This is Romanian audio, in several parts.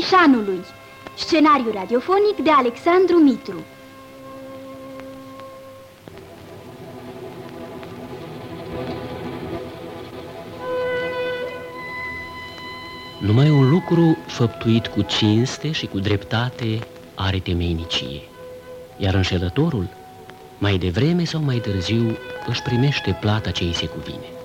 Crișanului Scenariu radiofonic de Alexandru Mitru. Numai un lucru făptuit cu cinste și cu dreptate are temeinicie, iar înșelătorul, mai devreme sau mai târziu, își primește plata ce îi se cuvine.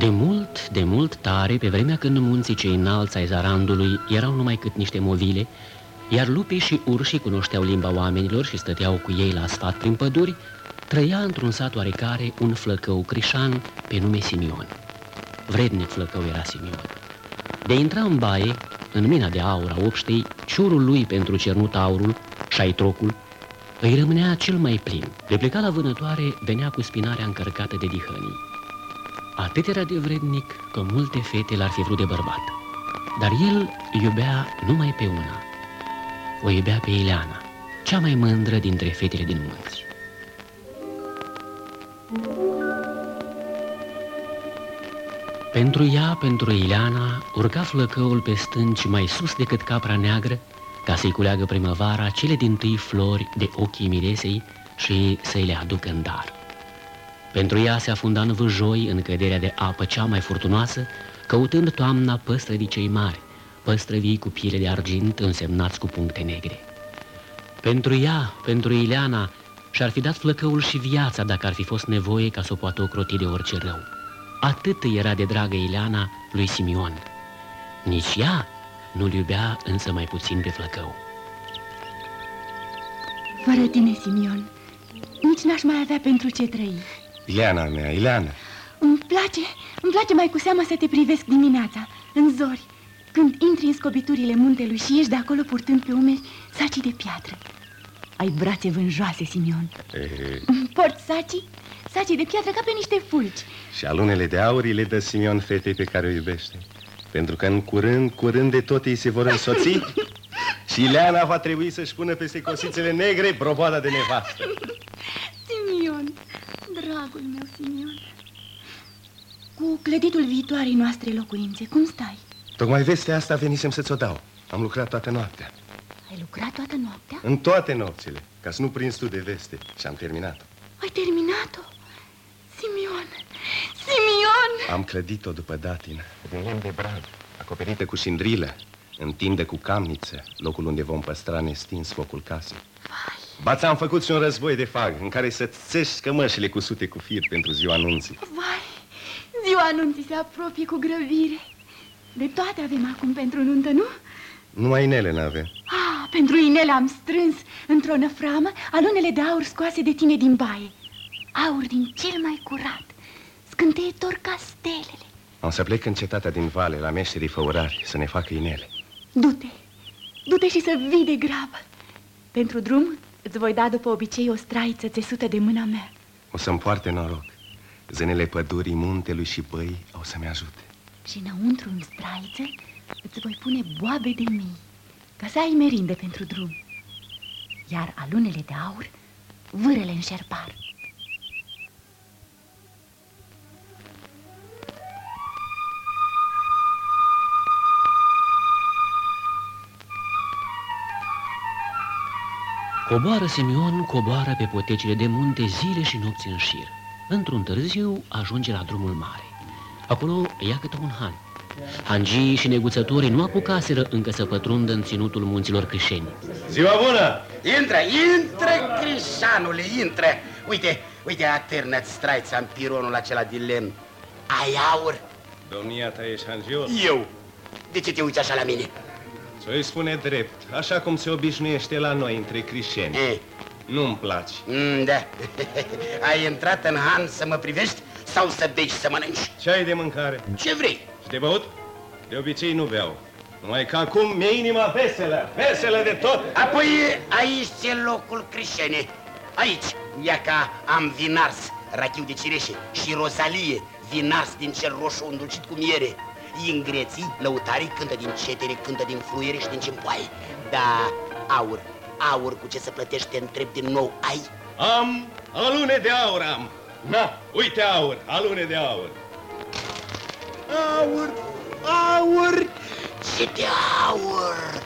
De mult, de mult tare, pe vremea când munții cei înalți ai Zarandului erau numai cât niște movile, iar lupii și urșii cunoșteau limba oamenilor și stăteau cu ei la sfat prin păduri, trăia într-un sat oarecare un flăcău crișan pe nume Simion. Vrednic flăcău era Simion. De intra în baie, în mina de aur a obștei, ciurul lui pentru cernut aurul, șaitrocul, îi rămânea cel mai plin. De pleca la vânătoare, venea cu spinarea încărcată de dihănii. Atât era de vrednic că multe fete l-ar fi vrut de bărbat. Dar el iubea numai pe una. O iubea pe Ileana, cea mai mândră dintre fetele din munți. Pentru ea, pentru Ileana, urca flăcăul pe stânci mai sus decât capra neagră, ca să-i culeagă primăvara cele din tâi flori de ochii miresei și să-i le aducă în dar. Pentru ea se afunda în vâjoi, în căderea de apă cea mai furtunoasă, căutând toamna păstrăvii cei mari, păstrăvii cu piele de argint însemnați cu puncte negre. Pentru ea, pentru Ileana, și-ar fi dat flăcăul și viața dacă ar fi fost nevoie ca să o poată ocroti de orice rău. Atât era de dragă Ileana lui Simion. Nici ea nu-l iubea însă mai puțin pe flăcău. Fără tine, Simion, nici n-aș mai avea pentru ce trăi. Ileana mea, Ileana. Îmi place, îmi place mai cu seamă să te privesc dimineața, în zori, când intri în scobiturile muntelui și ești de acolo purtând pe umeri sacii de piatră. Ai brațe vânjoase, Simion. E... Porți sacii? Sacii de piatră ca pe niște fulgi. Și alunele de aur le dă Simion fetei pe care o iubește. Pentru că în curând, curând de tot ei se vor însoți și Ileana va trebui să-și pună peste cosițele negre broboada de nevastă. Simion, dragul meu, Simion. Cu clăditul viitoarei noastre locuințe, cum stai? Tocmai vestea asta venisem să-ți o dau. Am lucrat toată noaptea. Ai lucrat toată noaptea? În toate nopțile, ca să nu prinzi tu de veste. Și am terminat-o. Ai terminat-o? Simion! Simion! Am clădit-o după datină, din lemn de brad, acoperită cu șindrilă, întinde cu camniță, locul unde vom păstra nestins focul casei. Ba ți-am făcut și un război de fag, în care să țești cămășile cu sute cu fir pentru ziua anunții. Vai, ziua anunții se apropie cu grăbire. De toate avem acum pentru nuntă, nu? Numai inele n-avem. Ah, pentru inele am strâns într-o năframă alunele de aur scoase de tine din baie. Aur din cel mai curat, scânteitor ca stelele. Am să plec în cetatea din vale, la meșterii făurari, să ne facă inele. Du-te, du-te și să vii de grabă. Pentru drum îți voi da după obicei o straiță țesută de mâna mea. O să-mi poarte noroc. Zânele pădurii, muntelui și băi au să-mi ajute. Și înăuntru în straiță îți voi pune boabe de mii, ca să ai merinde pentru drum. Iar alunele de aur, vârele în șerpar. Coboară Simion, coboară pe potecile de munte zile și nopți în șir. Într-un târziu ajunge la drumul mare. Acolo ia câte un han. Hangii și neguțătorii nu apucaseră încă să pătrundă în ținutul munților Crișeni. Ziua bună! Intră, intră, Crișanule, intră! Uite, uite, atârnă-ți straița în pironul acela de lemn. Ai aur? Domnia ta ești hangios? Eu. De ce te uiți așa la mine? Să-i spune drept, așa cum se obișnuiește la noi între crișeni. E, Nu-mi place. mm, da. Ai intrat în han să mă privești sau să bei și să mănânci? Ce ai de mâncare? Ce vrei? Și de băut? De obicei nu beau. Numai că acum mi-e inima veselă, veselă de tot. Apoi aici e locul Crișene. Aici, ia ca am vinars, rachiu de cireșe și rozalie, vinars din cel roșu îndulcit cu miere. Ingreții, lăutarii cântă din cetere, cântă din fluiere și din cimpoaie. Da, aur. aur cu ce să plătești, te întreb din nou, ai? Am alune de aur am. Na, uite aur, alune de aur. Aur, aur, ce de aur!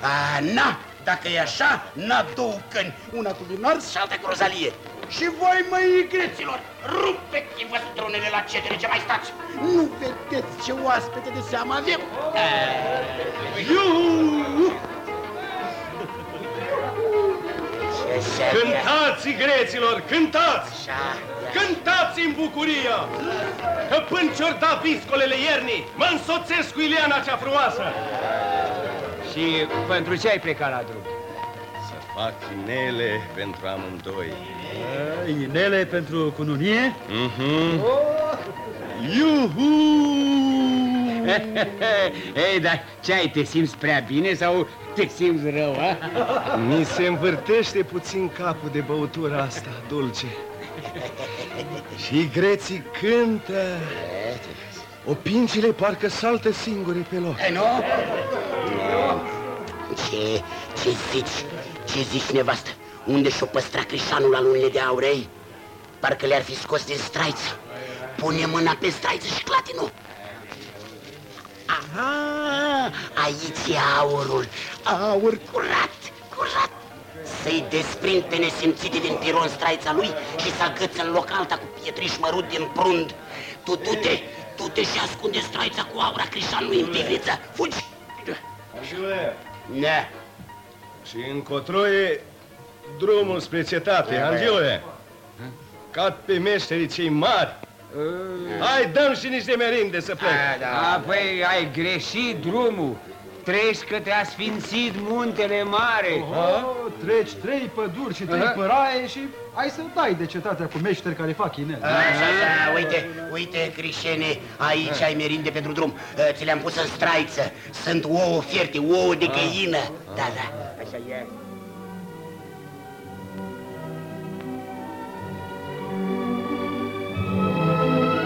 A, na, dacă e așa, na două căni, una cu Dinars și alta cu Rozalie. Și voi, măi, greților, rupeți-vă stronele la cetele ce mai stați. Nu vedeți ce oaspete de seamă avem? Iu! Ce serie. Cântați, greților, cântați! Așa, ia. Cântați în bucuria! Că până ce-or da viscolele iernii, mă însoțesc cu Ileana cea frumoasă! Și pentru ce ai plecat la drum? Să fac inele pentru amândoi. Inele pentru cununie? Mhm. Iuhu! Ei, dar ce ai, te simți prea bine sau te simți rău, a? Mi se învârtește puțin capul de băutura asta dulce. Și greții cântă. Opincile parcă saltă singure pe loc. E, nu? Nu. Ce, ce zici? Ce zici, nevastă? Unde și-o păstra Crișanul la lunile de aurei? Parcă le-ar fi scos din straiță. Pune mâna pe straiță și clatinul. Aha, aici e aurul. Aur curat, curat. Să-i desprind pe nesimțite din piron straița lui și să agăță în loc alta cu pietriș mărut din prund. Tu du-te, du-te și ascunde straița cu aura Crișanului în pivniță. Fugi! Angele, Ne, și încotro e drumul spre cetate, Angele. Cat pe meșterii cei mari. Hai, dăm și niște merinde să plec. A, păi, ai greșit drumul. Treci că te-a sfințit muntele mare. Oh, treci trei păduri și trei Aha. păraie și ai să dai de cetatea cu meșteri care fac inele. Așa, așa, uite, uite, Crișene, aici ai merinde pentru drum. Uh, Ți le-am pus în straiță. Sunt ouă fierte, ouă de găină. Da, da, așa e.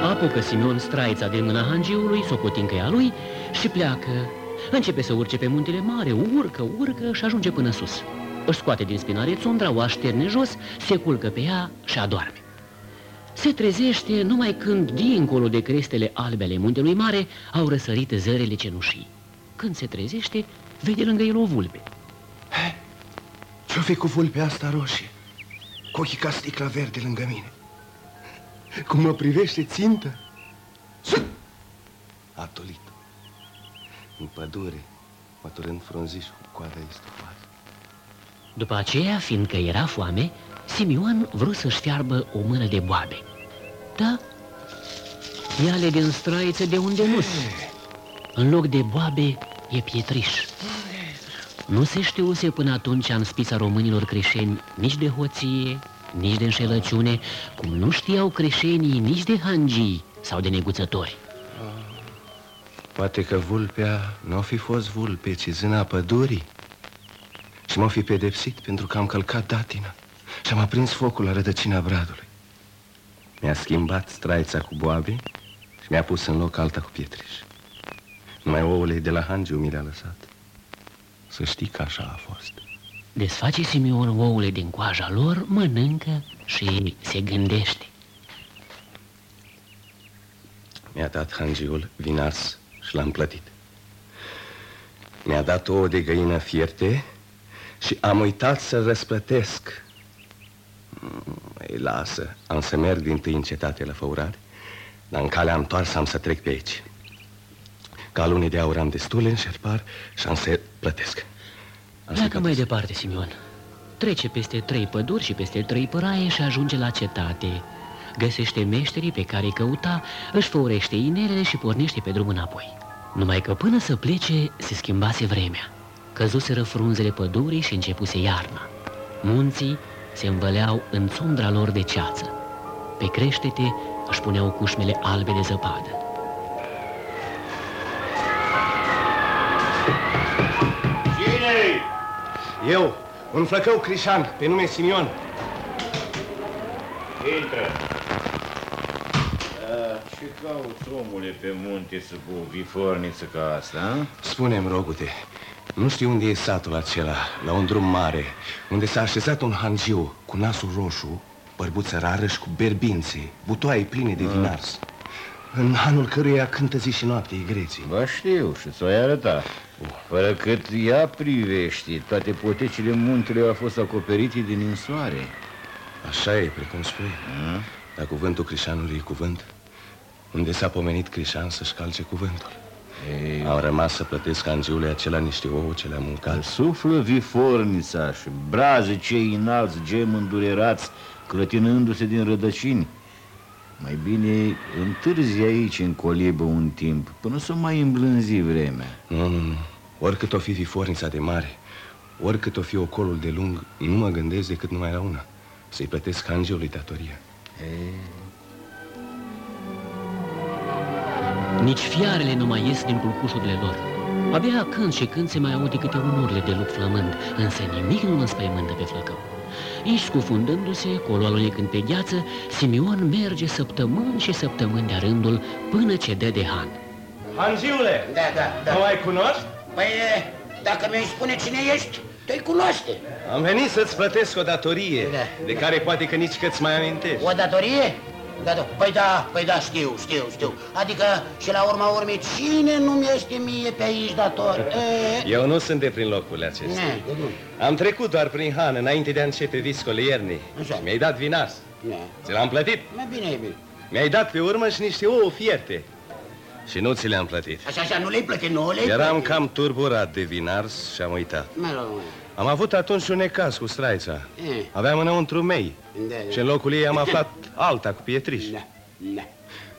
Apucă Simeon straița din mâna hangiului, socotind că e a lui și pleacă. Începe să urce pe muntele mare, urcă, urcă și ajunge până sus. Își scoate din spinare țundra, o așterne jos, se culcă pe ea și adorme. Se trezește numai când, dincolo de crestele albe ale muntelui mare, au răsărit zărele cenușii. Când se trezește, vede lângă el o vulpe. Ce-o fi cu vulpea asta roșie? Cu ochii ca sticla verde lângă mine. Cum mă privește țintă? Sunt! A tolit. În pădure, măturând frunziș cu coada istufată. După aceea, fiindcă era foame, Simeon vrut să-și fiarbă o mână de boabe. Da, ia-le din straiță de unde nu În loc de boabe, e pietriș. Nu se știuse până atunci în spița românilor creșeni nici de hoție, nici de înșelăciune, cum nu știau creșenii nici de hangii sau de neguțători. Poate că vulpea nu fi fost vulpe, ci zâna pădurii. Și m-a fi pedepsit pentru că am călcat datina și am aprins focul la rădăcina bradului. Mi-a schimbat straița cu boabe și mi-a pus în loc alta cu pietriș. Numai ouăle de la Hangiu mi le-a lăsat. Să știi că așa a fost. Desface Simeon ouăle din coaja lor, mănâncă și se gândește. Mi-a dat hangiul vinas și l-am plătit. Mi-a dat ouă de găină fierte și am uitat să răsplătesc. Mm, Ei, lasă, am să merg din tâi în cetate la făurare, dar în calea întoarsă am să trec pe aici. Ca lune de aur am destule în șerpar și am să plătesc. Am să Pleacă mai plătesc. departe, Simeon. Trece peste trei păduri și peste trei păraie și ajunge la cetate. Găsește meșterii pe care îi căuta, își făurește inelele și pornește pe drum înapoi. Numai că până să plece se schimbase vremea. Căzuseră frunzele pădurii și începuse iarna. Munții se învăleau în țundra lor de ceață. Pe creștete își puneau cușmele albe de zăpadă. Eu, un flăcău crișan, pe nume Simion. Intră. Ce cauți, omule, pe munte sub o viforniță ca asta, a? Spune-mi, rogute, nu știu unde e satul acela, la un drum mare, unde s-a așezat un hangiu cu nasul roșu, bărbuță rară și cu berbințe, butoaie pline de vinars. În anul căruia cântă zi și noapte igreții. Ba știu și ți-o arăta. Fără cât ea privește, toate potecile muntelui au fost acoperite din insoare. Așa e, precum spui. A? Dar cuvântul Crișanului e cuvânt. Unde s-a pomenit Crișan să-și calce cuvântul. Ei, Am rămas să plătesc angiului acela niște ouă ce le-am mâncat. Suflă vifornița și braze cei înalți, gem îndurerați, clătinându-se din rădăcini. Mai bine întârzi aici în colibă un timp, până să mai îmblânzi vremea. Nu, nu, nu. Oricât o fi vifornița de mare, oricât o fi ocolul de lung, nu mă gândesc decât numai la una. Să-i plătesc angiului datoria. Nici fiarele nu mai ies din culcușurile lor. Abia când și când se mai aude câte un urle de lup flămând, însă nimic nu înspăimântă pe flăcău. Ei scufundându-se, colo alunecând pe gheață, Simion merge săptămâni și săptămâni de rândul până ce dă de han. Angiule, Da, da, da. mă mai cunoști? Păi, e, dacă mi-ai spune cine ești, te-ai cunoaște. Am venit să-ți plătesc o datorie, Da. de care poate că nici că-ți mai amintești. O datorie? Da, da. Păi da, păi da, știu, știu, știu. Adică și la urma urmei, cine nu-mi este mie pe aici dator? E, Eu nu sunt de prin locurile acestea. ne, de nu. Am trecut doar prin Han înainte de a începe viscole iernii. Așa. Și mi-ai dat vinas. Ne. Ți l-am plătit. Mai bine, e bine. Mi-ai dat pe urmă și niște ouă fierte. Și nu ți le-am plătit. Așa, așa, nu le-ai plătit, nu le-ai Eram plătit. cam turburat de vinars și am uitat. Mă rog, mă. Am avut atunci un necaz cu straița. E. Aveam înăuntru mei. Da, da. Și în locul ei am aflat alta cu pietriș. Da, da,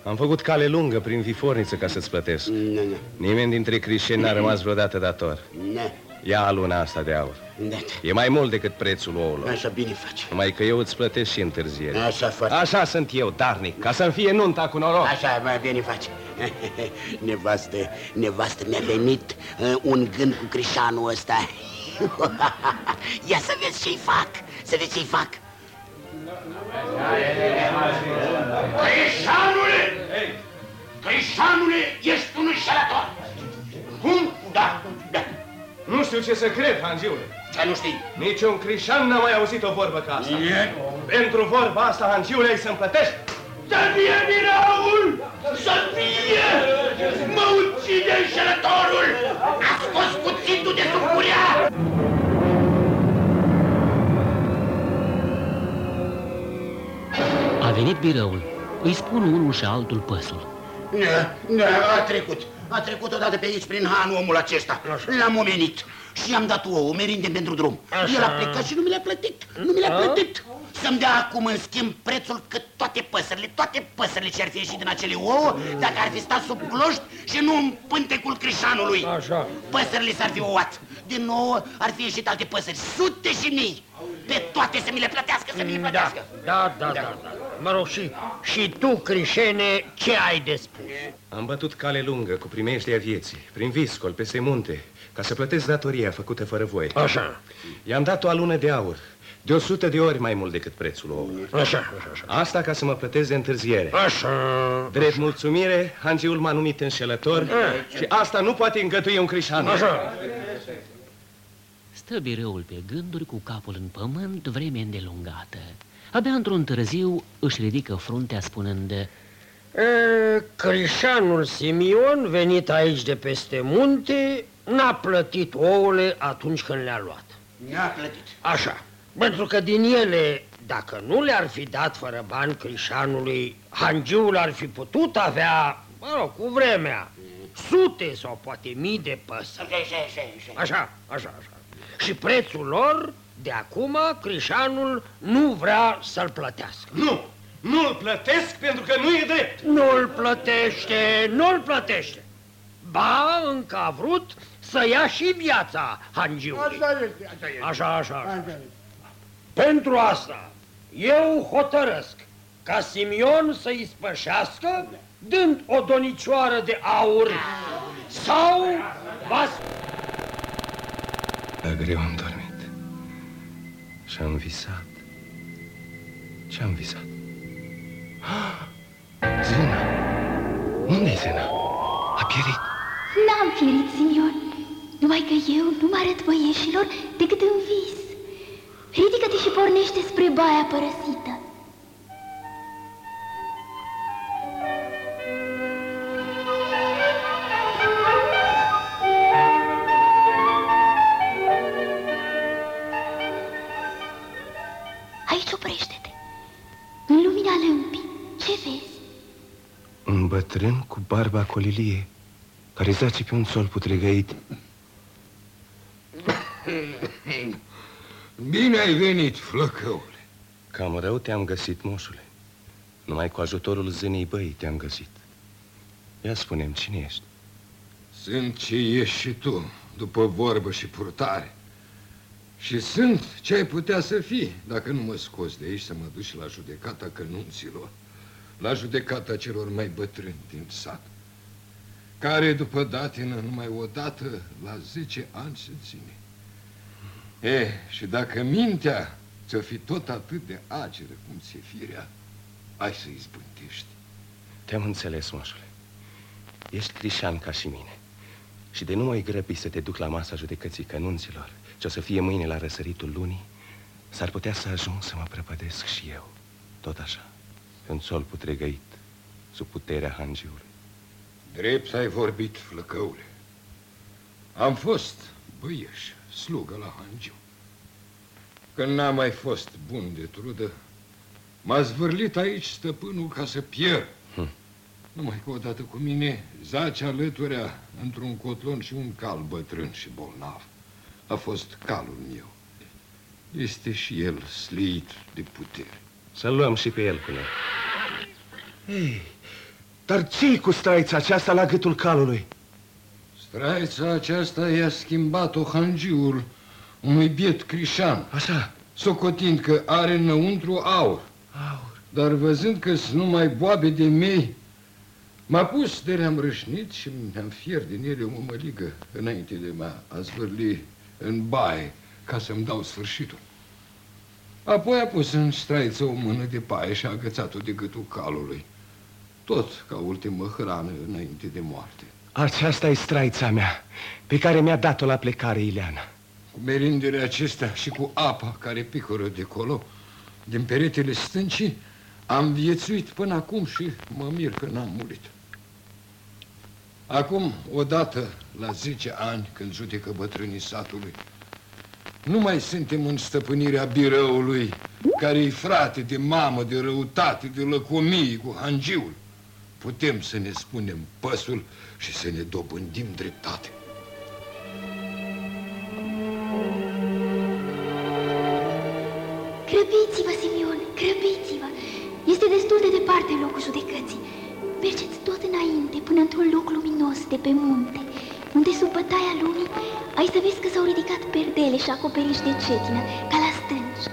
Am făcut cale lungă prin viforniță ca să-ți plătesc. da, da, Nimeni dintre creștini n-a rămas vreodată dator. da, Ia luna asta de aur. da. E mai mult decât prețul ouălor. Așa bine faci. Numai că eu îți plătesc și întârziere. Așa foarte. Așa sunt eu, darnic, ca să-mi fie nunta cu noroc. Așa, mai bine faci. nevastă, nevastă, mi-a venit uh, un gând cu Crișanul ăsta. Ia să vezi ce-i fac, să vezi ce-i fac. Crișanule! Crișanule, ești un înșelător! Cum? Da, da. Nu știu ce să cred, Hangiule. Ce nu știi? Niciun crișan n-a mai auzit o vorbă ca asta. E? Pentru vorba asta, Hangiule, ai să-mi plătești? Să fie vinaul! Să fie! Mă ucide înșelătorul! A scos cuțitul de sub curea! A venit birăul. Îi spun unul și altul păsul. Da, da, a trecut. A trecut odată pe aici prin Han omul acesta. L-am omenit. Și i-am dat ouă, merinde pentru drum. El a plecat și nu mi le-a plătit. Nu mi le-a plătit. Să-mi dea acum în schimb prețul cât toate păsările, toate păsările ce ar fi ieșit din acele ouă, dacă ar fi stat sub gloști și nu în pântecul crișanului. Așa. Păsările s-ar fi ouat. Din nou ar fi ieșit alte păsări, sute și mii. Pe toate să mi le plătească, să mi le Da, plătească. da, da, da, da. Mă rog, și, și tu, Crișene, ce ai de spus? Am bătut cale lungă cu primejdea vieții, prin viscol, peste munte, ca să plătesc datoria făcută fără voie. Așa, I-am dat o alună de aur, de o sută de ori mai mult decât prețul ouălor. așa, așa, așa. Asta ca să mă plătesc de întârziere. Așa, Drept mulțumire, hangiul m-a numit înșelător și asta nu poate îngătui un crișan. așa. Stă birăul pe gânduri cu capul în pământ vreme îndelungată. Abia într-un târziu își ridică fruntea spunând E, Crișanul Simion, venit aici de peste munte, n-a plătit ouăle atunci când le-a luat. Mi-a plătit. Așa, pentru că din ele, dacă nu le-ar fi dat fără bani Crișanului, hangiul ar fi putut avea, mă rog, cu vremea, sute sau poate mii de păsări. Așa, așa, așa. Așa, așa, așa. Și prețul lor, de acum, Crișanul nu vrea să-l plătească. Nu! Nu-l plătesc pentru că nu e drept! Nu-l plătește, nu-l plătește. Ba, încă a vrut să ia și viața hangiului. Așa este, așa este. Așa, așa, așa. Pentru asta, eu hotărăsc ca Simion să-i spășească dând o donicioară de aur sau va Dar greu am dormit și am visat. Ce am visat? Ah, Zina! Unde-i Zena? A pierit. N-am pierit, Simion. Numai că eu nu mă arăt băieșilor decât în vis. Ridică-te și pornește spre baia părăsită. Cu barba colilie, care zace pe un sol putregăit. Bine ai venit, flăcăule. Cam rău te-am găsit, moșule. Numai cu ajutorul zânei băii te-am găsit. Ia spunem cine ești? Sunt ce ești și tu, după vorbă și purtare. Și sunt ce ai putea să fii, dacă nu mă scoți de aici să mă duci la judecata cănunților, la judecata celor mai bătrâni din sat, care după datină numai o dată la 10 ani se ține. E, și dacă mintea ți-o fi tot atât de aceră cum ți-e firea, ai să izbântești. Te-am înțeles, moșule. Ești crișan ca și mine. Și de nu mai grăbi să te duc la masa judecății cănunților, ce o să fie mâine la răsăritul lunii, s-ar putea să ajung să mă prăpădesc și eu, tot așa, pe un sol putregăit, sub puterea hangiului. Drept ai vorbit, flăcăule. Am fost băieș, slugă la Hangiu. Când n-am mai fost bun de trudă, m-a zvârlit aici stăpânul ca să pierd. Hm. Numai că odată cu mine zace alăturea într-un cotlon și un cal bătrân și bolnav. A fost calul meu. Este și el slit de putere. Să-l luăm și pe el cu noi. Ei, dar ce cu straița aceasta la gâtul calului? Straița aceasta i-a schimbat-o hangiul unui biet crișan. Așa. Socotind că are înăuntru aur. Aur. Dar văzând că sunt numai boabe de mei, m-a pus de le-am rășnit și mi-am fiert din ele o mămăligă înainte de mă a zvârli în baie ca să-mi dau sfârșitul. Apoi a pus în straiță o mână de paie și a agățat-o de gâtul calului. Tot ca ultimă hrană înainte de moarte. Aceasta e straița mea, pe care mi-a dat-o la plecare Ileana. Cu merindele acestea și cu apa care picură de colo, din peretele stâncii, am viețuit până acum și mă mir că n-am murit. Acum, odată, la 10 ani, când judecă bătrânii satului, nu mai suntem în stăpânirea birăului, care-i frate de mamă, de răutate, de lăcomie cu hangiul. Putem să ne spunem păsul și să ne dobândim dreptate. Grăbiți-vă, Simion, grăbiți-vă! Este destul de departe locul judecății. Mergeți tot înainte, până într-un loc luminos de pe munte, unde sub bătaia lumii ai să vezi că s-au ridicat perdele și acoperiș de cetină, ca la stânci.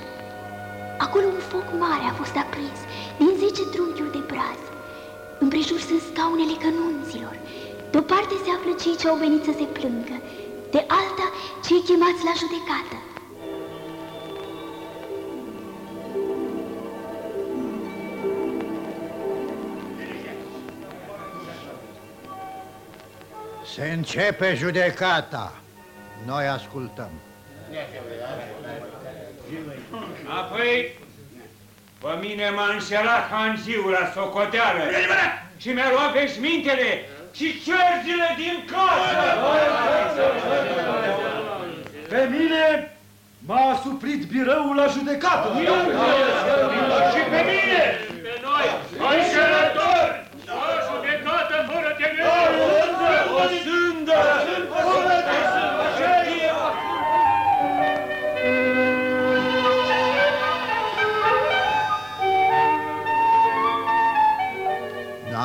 Acolo un foc mare a fost aprins, din zece trunchiuri de braz. Împrejur sunt scaunele cănunților. De o parte se află cei ce au venit să se plângă, de alta cei chemați la judecată. Se începe judecata. Noi ascultăm. Apoi, pe mine m-a înșelat hangiul la socoteală și mi-a luat veșmintele și cerzile din casă. Pe mine m-a asuprit birăul la judecată. Și pe mine! Pe noi! Înșelători!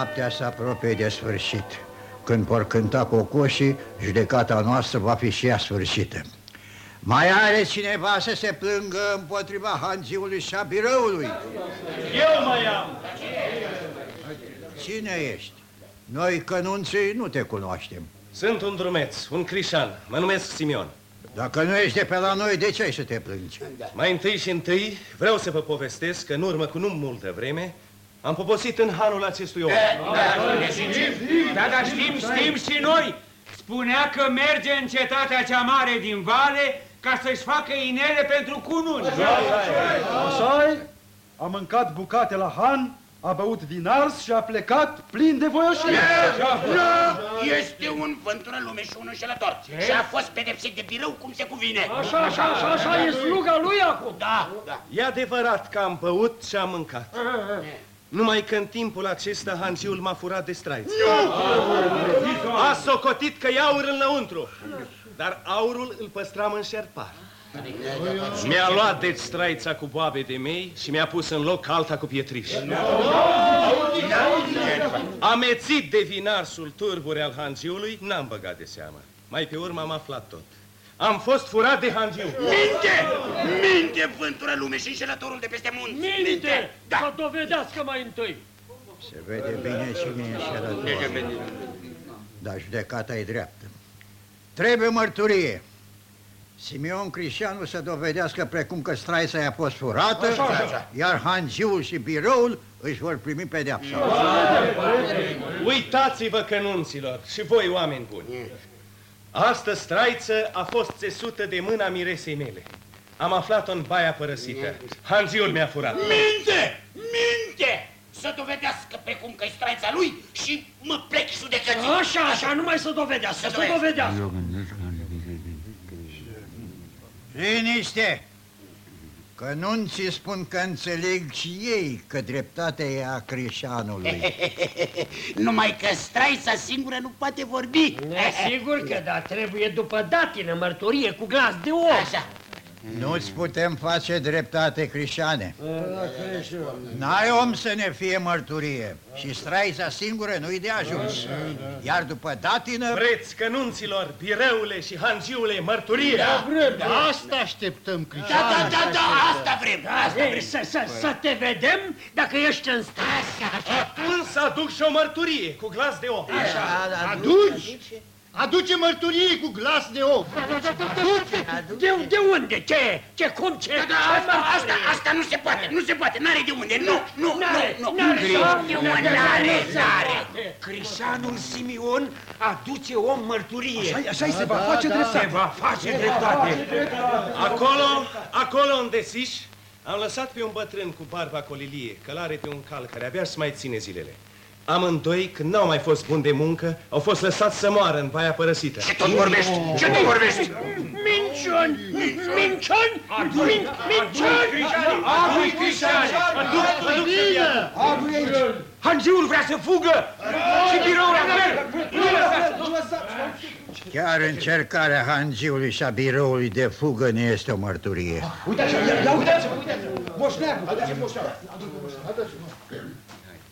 Noaptea se apropie de sfârșit. Când vor cânta cocoșii, judecata noastră va fi și ea sfârșită. Mai are cineva să se plângă împotriva hangiului și a biroului? Eu mai am! Cine ești? Noi, cănunții, nu te cunoaștem. Sunt un drumeț, un crișan. Mă numesc Simion. Dacă nu ești de pe la noi, de ce ai să te plângi? Mai întâi și întâi vreau să vă povestesc că în urmă cu nu multă vreme Am poposit în hanul acestui om. Da, da, știm, știm și noi. Spunea că merge în cetatea cea mare din vale ca să-și facă inele pentru cununi. așa -i? a mâncat bucate la Han, a băut vin ars și a plecat plin de voioșie. Nu, este un vântură lume și un înșelător. Și a fost pedepsit de birău cum se cuvine. Așa, așa, așa, așa e sluga lui acum. Da, da. E adevărat că am băut și am mâncat. Numai că în timpul acesta hangiul m-a furat de straiți. A socotit că e aur înăuntru, dar aurul îl păstram în șerpar. Mi-a luat deci straița cu boabe de mei și mi-a pus în loc alta cu pietriș. Amețit de vinarsul turbure al hangiului, n-am băgat de seamă. Mai pe urmă am aflat tot. Am fost furat de hangiu. Minte! Minte, vântură lume și înșelătorul de peste munți. Minte! Da. Să dovedească mai întâi. Se vede bine cine e înșelător. Dar judecata e dreaptă. Trebuie mărturie. Simeon Crișanu să dovedească precum că straița i-a fost furată, Așa, așa. iar hangiul și biroul își vor primi pedeapsa. Uitați-vă, cănunților, și voi, oameni buni. Astă straiță a fost țesută de mâna miresei mele. Am aflat-o în baia părăsită. Hangiul mi-a furat. Minte! Minte! Să dovedească precum că e straița lui și mă plec judecății. Așa, așa, numai să dovedească, să dovedească. Liniște! Că nu-ți spun că înțeleg și ei că dreptatea e a Crișanului. Numai că straița singură nu poate vorbi. Sigur că da, trebuie după datină mărturie cu glas de om. Așa. Nu-ți putem face dreptate, Crișane. N-ai om să ne fie mărturie și straița singură nu-i de ajuns. Iar după datină... Vreți, cănunților, bireule și hangiule, mărturie? Da, vrem, da. Asta așteptăm, Da, da, da, da, asta vrem, asta Ei, vrem. să, să, să te vedem dacă ești în stare. Atunci să aduc și o mărturie cu glas de om. Aduci? Aduce mărturie cu glas de om. De, de unde? Ce? Ce? Cum? Ce? Da, da, asta, asta, asta nu se poate, nu se poate, n-are de unde, nu, nu, N-are, nu, nu. n-are, De unde, n-are, n-are, n-are. n-are. Crișanul Simion aduce o mărturie. Așa, așa se va face Se dreptate. va face dreptate. Acolo, acolo unde siși, am lăsat pe un bătrân cu barba colilie, călare pe un cal care abia să mai ține zilele. Amândoi, când n-au mai fost buni de muncă, au fost lăsați să moară în baia părăsită. Ce tot vorbești? Ce tot vorbești? Minciuni! Minciuni! Min- Minciuni! Adu-i Crișane! Adu-i Hangiul vrea să fugă! Și biroul la fel! Nu lăsați! Chiar încercarea hangiului și a biroului de fugă nu este o mărturie. Uite așa, ia, ia uitați-vă, uitați-vă. Moșneagul, aduce moșneagul.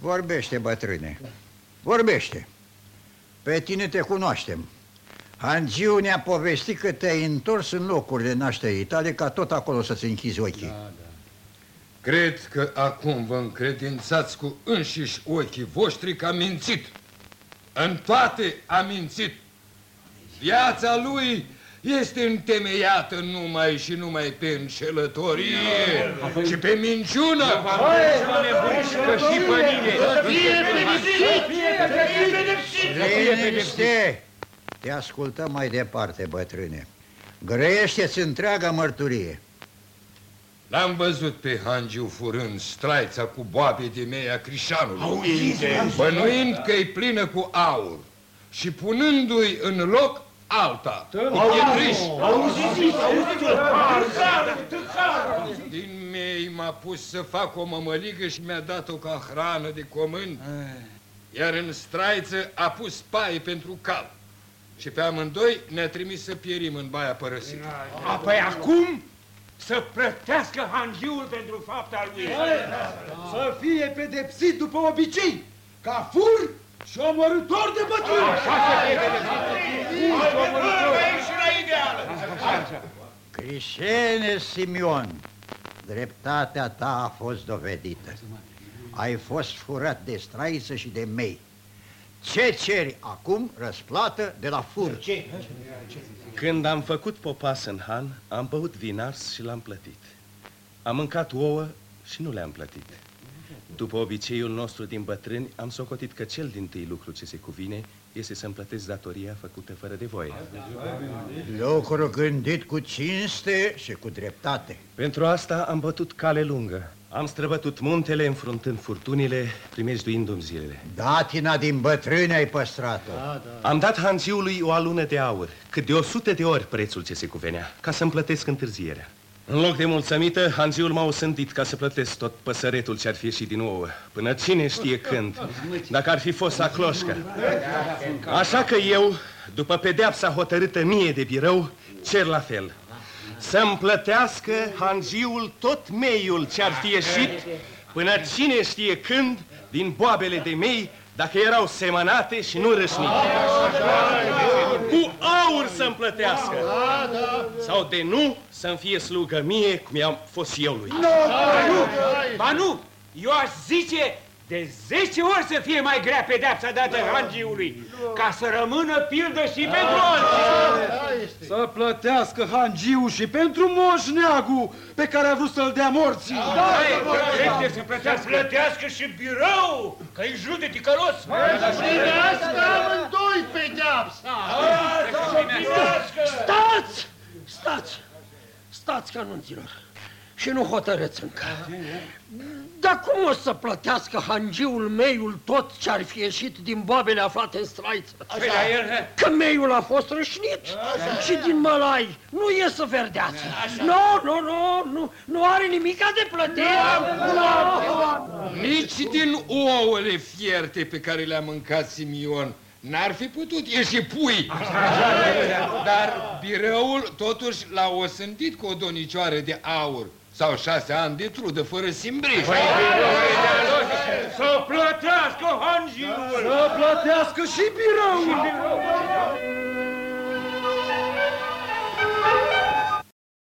Vorbește, bătrâne. Vorbește. Pe tine te cunoaștem. Hangiu ne-a povestit că te-ai întors în locurile nașterii tale ca tot acolo să-ți închizi ochii. Cred că acum vă încredințați cu înșiși ochii voștri că a mințit. În toate a mințit. Viața lui este întemeiată numai și numai pe înșelătorie și pe minciună. Că și pe mine! Liniște! Te ascultăm mai departe, bătrâne. Grăiește-ți întreaga mărturie. L-am văzut pe Hangiu furând straița cu boabe de mei a Crișanului, bănuind că e plină cu aur și punându-i în loc alta, cu pietriș. Din mei m-a pus să fac o mămăligă și mi-a dat-o ca hrană de comânt, iar în straiță a pus paie pentru cal. Și pe amândoi ne-a trimis să pierim în baia părăsită. Apoi acum să plătească hangiul pentru fapta lui. Să fie pedepsit după obicei, ca fur și omorător de bătrâni. Așa se fie Crișene Simion, dreptatea ta a fost dovedită. Ai fost furat de straiță și de mei. Ce ceri acum răsplată de la fur? Când am făcut popas în han, am băut vinars și l-am plătit. Am mâncat ouă și nu le-am plătit. După obiceiul nostru din bătrâni, am socotit că cel din tâi lucru ce se cuvine este să-mi plătesc datoria făcută fără de voie. Lucru gândit cu cinste și cu dreptate. Pentru asta am bătut cale lungă. Am străbătut muntele înfruntând furtunile, primejduindu-mi zilele. Datina din bătrâni ai păstrat-o. Da, da. Am dat hanziului o alună de aur, cât de o sută de ori prețul ce se cuvenea, ca să-mi plătesc întârzierea. În loc de mulțămită, hanziul m-a osândit ca să plătesc tot păsăretul ce ar fi ieșit din ouă. Până cine știe când, dacă ar fi fost cloșcă. Așa că eu, după pedeapsa hotărâtă mie de birău, cer la fel. Să-mi plătească hanziul tot meiul ce ar fi ieșit, până cine știe când, din boabele de mei, dacă erau semănate și nu rășnite. Cu aur să-mi plătească. Sau de nu, să-mi fie slugă mie, cum i-am fost eu lui. Nu, nu, ba nu, eu aș zice de 10 ori să fie mai grea pedeapsa dată hangiului, ca să rămână pildă și pentru alții. Să plătească hangiul și pentru moșneagul pe care a vrut să-l dea morții. Da, da, da, să plătească. plătească și birou, că-i jude ticălos. Să primească amândoi pedeapsa. Stați! Stați! Stați, canunților! și nu hotărâți încă. Dar cum o să plătească hangiul meiul tot ce ar fi ieșit din boabele aflate în straiță? Că meiul a fost rășnit și din mălai nu iesă verdeață. Nu, nu, nu, nu, nu are nimica de plătit. Nici din ouăle fierte pe care le-a mâncat Simion N-ar fi putut ieși pui. Dar birăul totuși l-a osândit cu o donicioară de aur. Sau șase ani de trudă fără simbriș. Păi, să plătească hangiul! Să plătească și biroul!